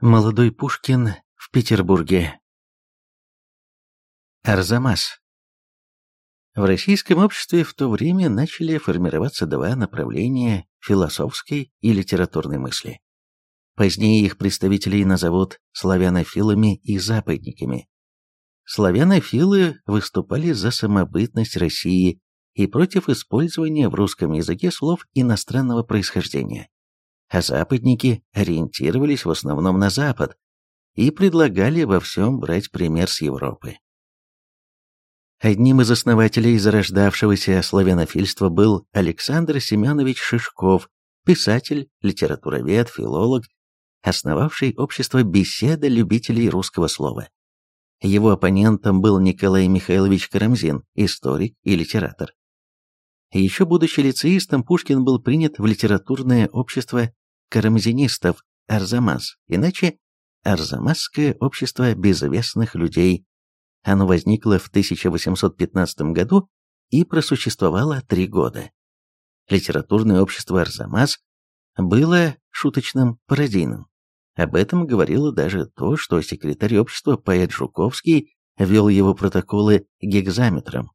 Молодой Пушкин в Петербурге. Арзамас. В российском обществе в то время начали формироваться два направления философской и литературной мысли. Позднее их представителей назовут славянофилами и западниками. Славянофилы выступали за самобытность России и против использования в русском языке слов иностранного происхождения. А западники ориентировались в основном на Запад и предлагали во всем брать пример с Европы. Одним из основателей зарождавшегося славянофильства был Александр Семенович Шишков, писатель, литературовед, филолог, основавший общество «Беседа любителей русского слова». Его оппонентом был Николай Михайлович Карамзин, историк и литератор. Еще будучи лицеистом, Пушкин был принят в литературное общество карамзинистов Арзамас, иначе Арзамасское общество безвестных людей. Оно возникло в 1815 году и просуществовало три года. Литературное общество Арзамас было шуточным пародийным. Об этом говорило даже то, что секретарь общества поэт Жуковский вел его протоколы гекзаметром.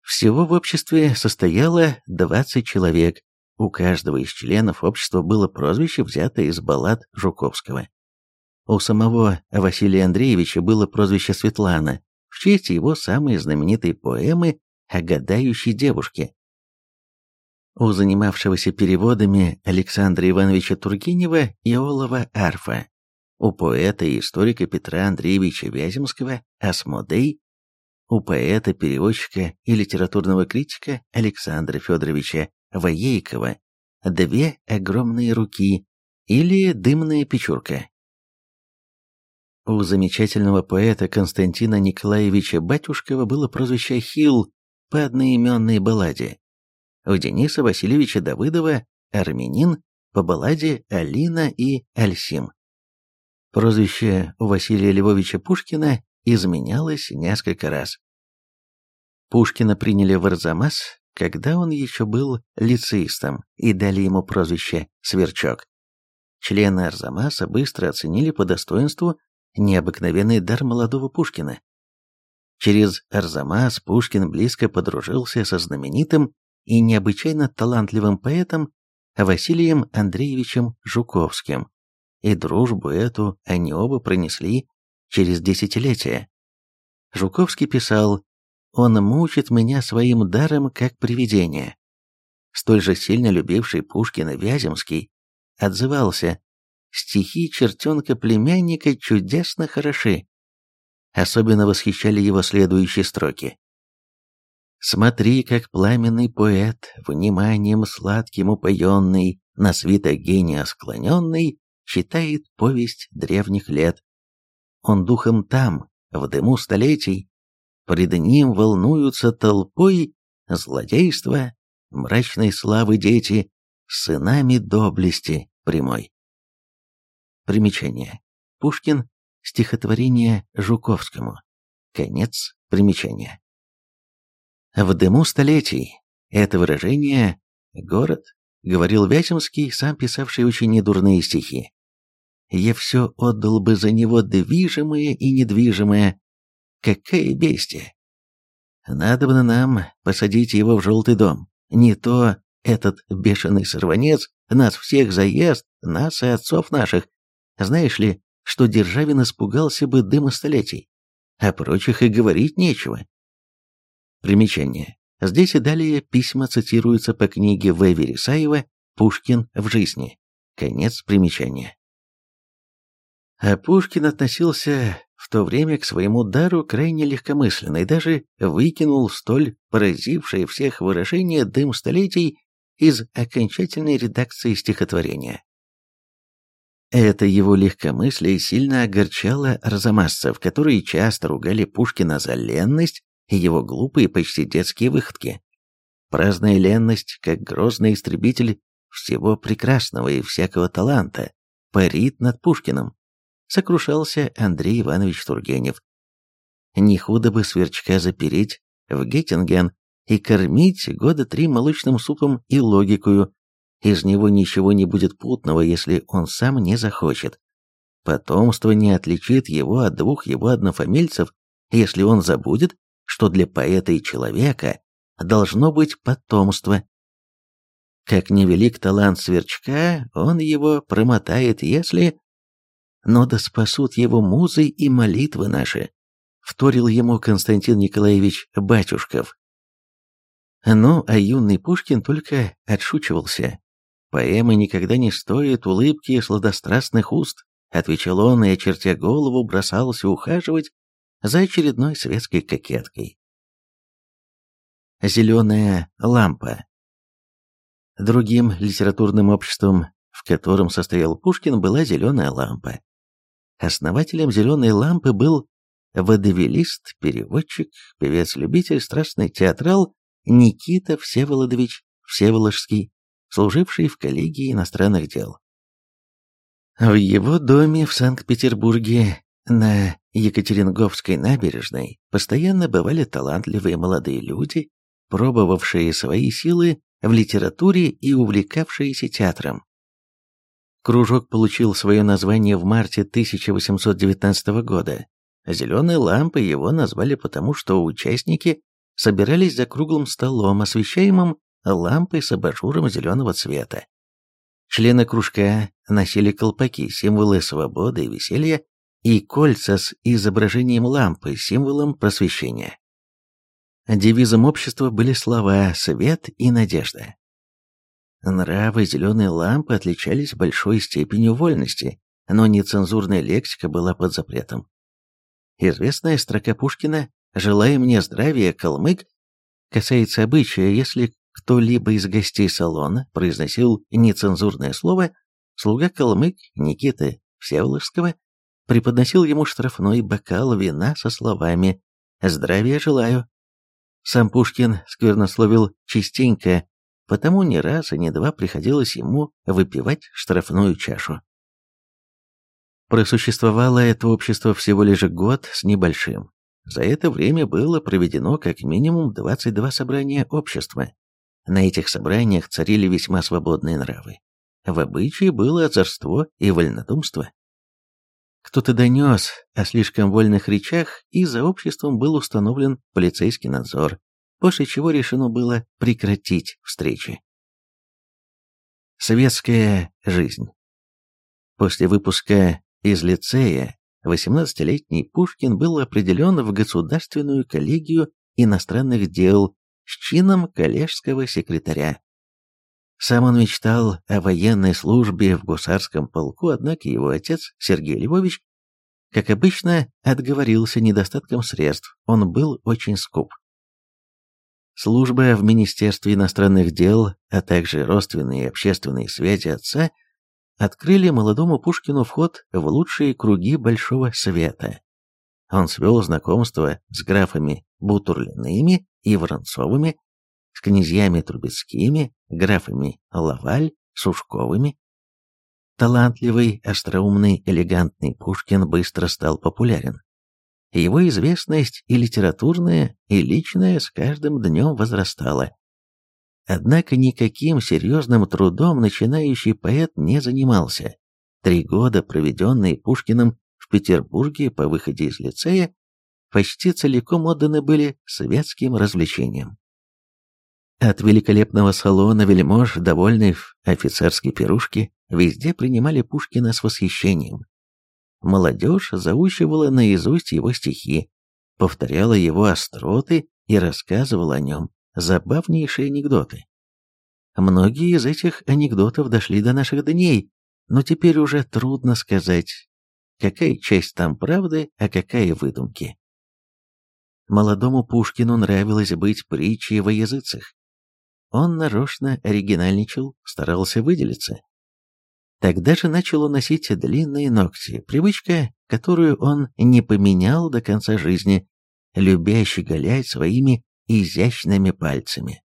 Всего в обществе состояло 20 человек, у каждого из членов общества было прозвище, взятое из баллад Жуковского. У самого Василия Андреевича было прозвище Светлана, в честь его самой знаменитой поэмы о гадающей девушке. У занимавшегося переводами Александра Ивановича Тургенева Иолова арфа. У поэта и историка Петра Андреевича Вяземского Асмодей. У поэта-переводчика и литературного критика Александра Федоровича Воейкова две огромные руки или дымная печурка. У замечательного поэта Константина Николаевича Батюшкова было прозвище Хил по одноименной балладе. У Дениса Васильевича Давыдова армянин по балладе Алина и Альсим. Прозвище у Василия Львовича Пушкина изменялось несколько раз. Пушкина приняли в Арзамас, когда он еще был лицеистом, и дали ему прозвище «Сверчок». Члены Арзамаса быстро оценили по достоинству необыкновенный дар молодого Пушкина. Через Арзамас Пушкин близко подружился со знаменитым и необычайно талантливым поэтом Василием Андреевичем Жуковским, и дружбу эту они оба пронесли через десятилетия. Жуковский писал «Он мучит меня своим даром, как привидение». Столь же сильно любивший Пушкина Вяземский отзывался Стихи чертенка-племянника чудесно хороши. Особенно восхищали его следующие строки. Смотри, как пламенный поэт, вниманием сладким упоенный, на свиток гения склоненный, читает повесть древних лет. Он духом там, в дыму столетий, пред ним волнуются толпой злодейства, мрачной славы дети, сынами доблести прямой. Примечание. Пушкин. Стихотворение Жуковскому. Конец примечания. В дыму столетий. Это выражение «город», говорил Вяземский, сам писавший очень недурные стихи. «Я все отдал бы за него движимое и недвижимое. Какая бестия! Надо бы нам посадить его в желтый дом. Не то этот бешеный сорванец нас всех заест, нас и отцов наших, знаешь ли, что Державин испугался бы дыма столетий, а прочих и говорить нечего. Примечание. Здесь и далее письма цитируются по книге В. Вересаева «Пушкин в жизни». Конец примечания. А Пушкин относился в то время к своему дару крайне легкомысленно и даже выкинул столь поразившее всех выражение «дым столетий» из окончательной редакции стихотворения. Это его легкомыслие сильно огорчало арзамасцев, которые часто ругали Пушкина за ленность и его глупые, почти детские выходки. Праздная ленность, как грозный истребитель всего прекрасного и всякого таланта, парит над Пушкиным, сокрушался Андрей Иванович Тургенев. Не худо бы сверчка запереть в Геттинген и кормить года три молочным супом и логикою, из него ничего не будет путного, если он сам не захочет. Потомство не отличит его от двух его однофамильцев, если он забудет, что для поэта и человека должно быть потомство. Как невелик талант сверчка, он его промотает, если... Но да спасут его музы и молитвы наши, вторил ему Константин Николаевич Батюшков. Ну, а юный Пушкин только отшучивался. Поэмы никогда не стоят улыбки сладострастных уст, отвечал он и, очертя голову, бросался ухаживать за очередной светской кокеткой. Зеленая лампа Другим литературным обществом, в котором состоял Пушкин, была «Зеленая лампа». Основателем «Зеленой лампы» был водовелист, переводчик, певец-любитель, страстный театрал Никита Всеволодович Всеволожский, служивший в коллегии иностранных дел. В его доме в Санкт-Петербурге на Екатеринговской набережной постоянно бывали талантливые молодые люди, пробовавшие свои силы в литературе и увлекавшиеся театром. Кружок получил свое название в марте 1819 года. «Зеленой лампой» его назвали потому, что участники собирались за круглым столом, освещаемым лампой с абажуром зеленого цвета. Члены кружка носили колпаки, символы свободы и веселья, и кольца с изображением лампы, символом просвещения. Девизом общества были слова «свет» и «надежда». Нравы зеленой лампы отличались большой степенью вольности, но нецензурная лексика была под запретом. Известная строка Пушкина «Желая мне здравия, калмык» касается обычая, если кто-либо из гостей салона произносил нецензурное слово, слуга калмык Никиты Всеволожского преподносил ему штрафной бокал вина со словами «Здравия желаю». Сам Пушкин сквернословил частенько, потому не раз и не два приходилось ему выпивать штрафную чашу. Просуществовало это общество всего лишь год с небольшим. За это время было проведено как минимум 22 собрания общества. На этих собраниях царили весьма свободные нравы. В обычае было озорство и вольнодумство. Кто-то донес о слишком вольных речах, и за обществом был установлен полицейский надзор, после чего решено было прекратить встречи. Советская жизнь После выпуска из лицея 18-летний Пушкин был определен в Государственную коллегию иностранных дел с чином коллежского секретаря. Сам он мечтал о военной службе в гусарском полку, однако его отец, Сергей Львович, как обычно, отговорился недостатком средств, он был очень скуп. Служба в Министерстве иностранных дел, а также родственные и общественные связи отца открыли молодому Пушкину вход в лучшие круги Большого Света. Он свел знакомство с графами Бутурлиными и Воронцовыми, с князьями Трубецкими, графами Лаваль, Сушковыми. Талантливый, остроумный, элегантный Пушкин быстро стал популярен. Его известность и литературная, и личная с каждым днем возрастала. Однако никаким серьезным трудом начинающий поэт не занимался. Три года, проведенные Пушкиным в Петербурге по выходе из лицея, почти целиком отданы были светским развлечениям. От великолепного салона вельмож, довольных офицерской пирушки, везде принимали Пушкина с восхищением. Молодежь заучивала наизусть его стихи, повторяла его остроты и рассказывала о нем забавнейшие анекдоты. Многие из этих анекдотов дошли до наших дней, но теперь уже трудно сказать, какая часть там правды, а какая выдумки. Молодому Пушкину нравилось быть притчей во языцах. Он нарочно оригинальничал, старался выделиться. Тогда же начал он носить длинные ногти, привычка, которую он не поменял до конца жизни, любя щеголять своими изящными пальцами.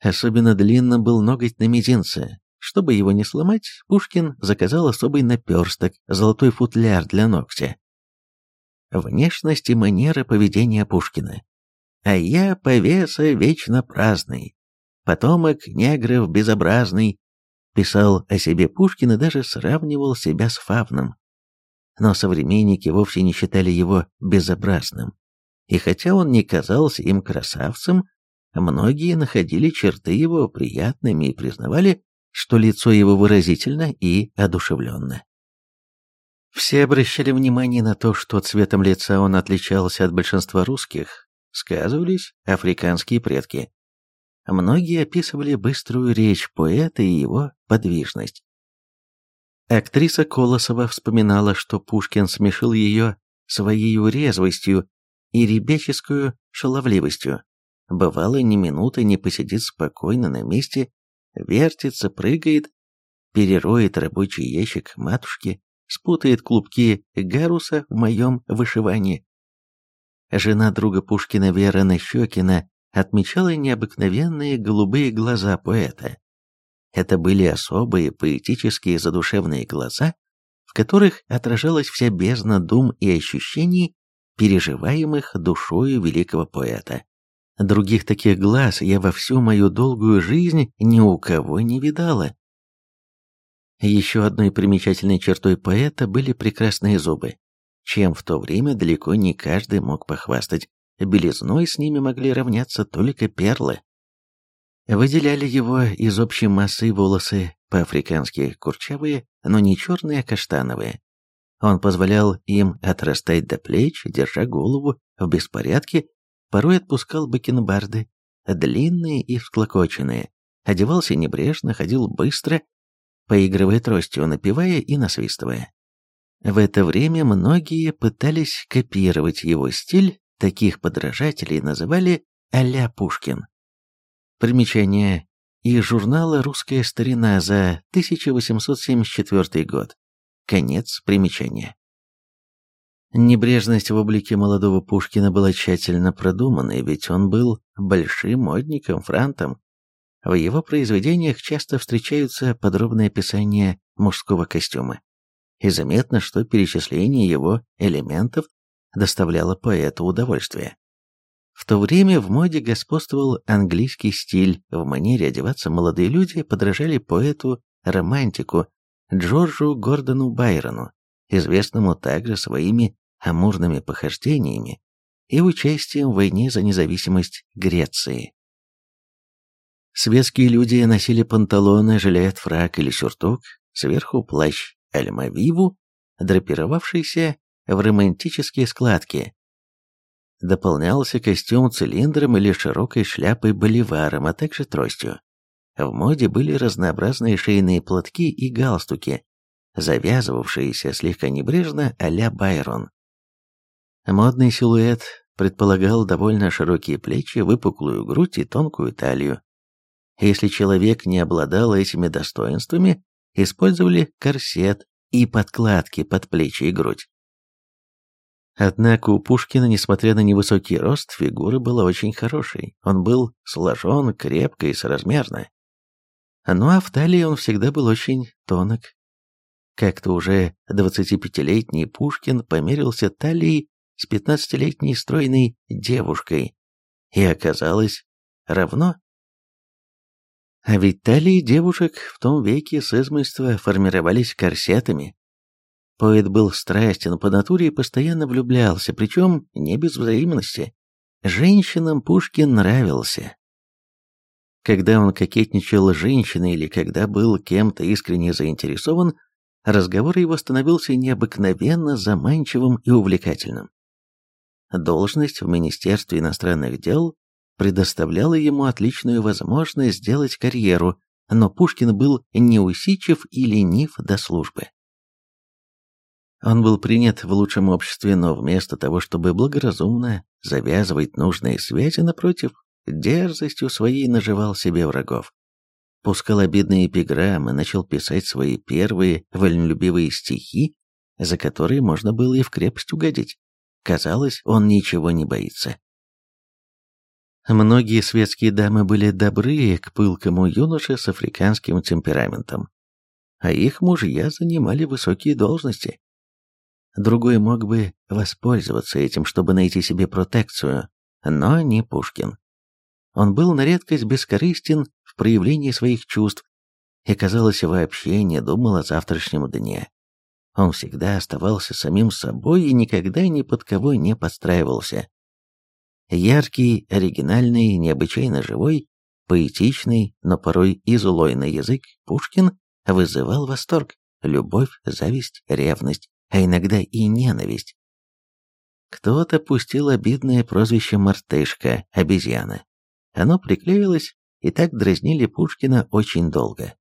Особенно длинным был ноготь на мизинце. Чтобы его не сломать, Пушкин заказал особый наперсток, золотой футляр для ногтя. Внешность и манера поведения Пушкина. А я повеса вечно праздный, потомок негров безобразный, писал о себе Пушкин и даже сравнивал себя с Фавном. но современники вовсе не считали его безобразным. И хотя он не казался им красавцем, многие находили черты его приятными и признавали, что лицо его выразительно и одушевленно. Все обращали внимание на то, что цветом лица он отличался от большинства русских, сказывались африканские предки. Многие описывали быструю речь поэта и его подвижность. Актриса Колосова вспоминала, что Пушкин смешил ее своей резвостью и ребяческую шаловливостью. Бывало, ни минуты не посидит спокойно на месте, вертится, прыгает, перероет рабочий ящик матушки, спутает клубки гаруса в моем вышивании. Жена друга Пушкина Вера Нащекина отмечала необыкновенные голубые глаза поэта. Это были особые поэтические задушевные глаза, в которых отражалась вся бездна дум и ощущений, переживаемых душою великого поэта. Других таких глаз я во всю мою долгую жизнь ни у кого не видала. Еще одной примечательной чертой поэта были прекрасные зубы, чем в то время далеко не каждый мог похвастать. Белизной с ними могли равняться только перлы. Выделяли его из общей массы волосы, по-африкански курчавые, но не черные, а каштановые. Он позволял им отрастать до плеч, держа голову в беспорядке, порой отпускал бакенбарды, длинные и всклокоченные, одевался небрежно, ходил быстро, поигрывая тростью, напевая и насвистывая. В это время многие пытались копировать его стиль, таких подражателей называли а Пушкин. Примечание из журнала «Русская старина» за 1874 год. Конец примечания. Небрежность в облике молодого Пушкина была тщательно продуманной, ведь он был большим модником, франтом, в его произведениях часто встречаются подробные описания мужского костюма. И заметно, что перечисление его элементов доставляло поэту удовольствие. В то время в моде господствовал английский стиль, в манере одеваться молодые люди подражали поэту-романтику Джорджу Гордону Байрону, известному также своими амурными похождениями и участием в войне за независимость Греции. Светские люди носили панталоны, жилет, фрак или сюртук, сверху плащ альмавиву, драпировавшийся в романтические складки. Дополнялся костюм цилиндром или широкой шляпой боливаром, а также тростью. В моде были разнообразные шейные платки и галстуки, завязывавшиеся слегка небрежно а-ля Байрон. Модный силуэт предполагал довольно широкие плечи, выпуклую грудь и тонкую талию. Если человек не обладал этими достоинствами, использовали корсет и подкладки под плечи и грудь. Однако у Пушкина, несмотря на невысокий рост, фигура была очень хорошей. Он был сложен, крепко и соразмерно. Ну а в талии он всегда был очень тонок. Как-то уже 25-летний Пушкин померился талией с 15-летней стройной девушкой, и оказалось равно а ведь талии девушек в том веке с измольства формировались корсетами. Поэт был страстен по натуре и постоянно влюблялся, причем не без взаимности. Женщинам Пушкин нравился. Когда он кокетничал с женщиной или когда был кем-то искренне заинтересован, разговор его становился необыкновенно заманчивым и увлекательным. Должность в Министерстве иностранных дел предоставляла ему отличную возможность сделать карьеру, но Пушкин был неусидчив и ленив до службы. Он был принят в лучшем обществе, но вместо того, чтобы благоразумно завязывать нужные связи, напротив, дерзостью своей наживал себе врагов. Пускал обидные эпиграммы, начал писать свои первые вольнолюбивые стихи, за которые можно было и в крепость угодить. Казалось, он ничего не боится. Многие светские дамы были добрые к пылкому юноше с африканским темпераментом, а их мужья занимали высокие должности. Другой мог бы воспользоваться этим, чтобы найти себе протекцию, но не Пушкин. Он был на редкость бескорыстен в проявлении своих чувств и, казалось, вообще не думал о завтрашнем дне. Он всегда оставался самим собой и никогда ни под кого не подстраивался. Яркий, оригинальный, необычайно живой, поэтичный, но порой и злой на язык Пушкин вызывал восторг, любовь, зависть, ревность, а иногда и ненависть. Кто-то пустил обидное прозвище «мартышка», «обезьяна». Оно приклеилось, и так дразнили Пушкина очень долго.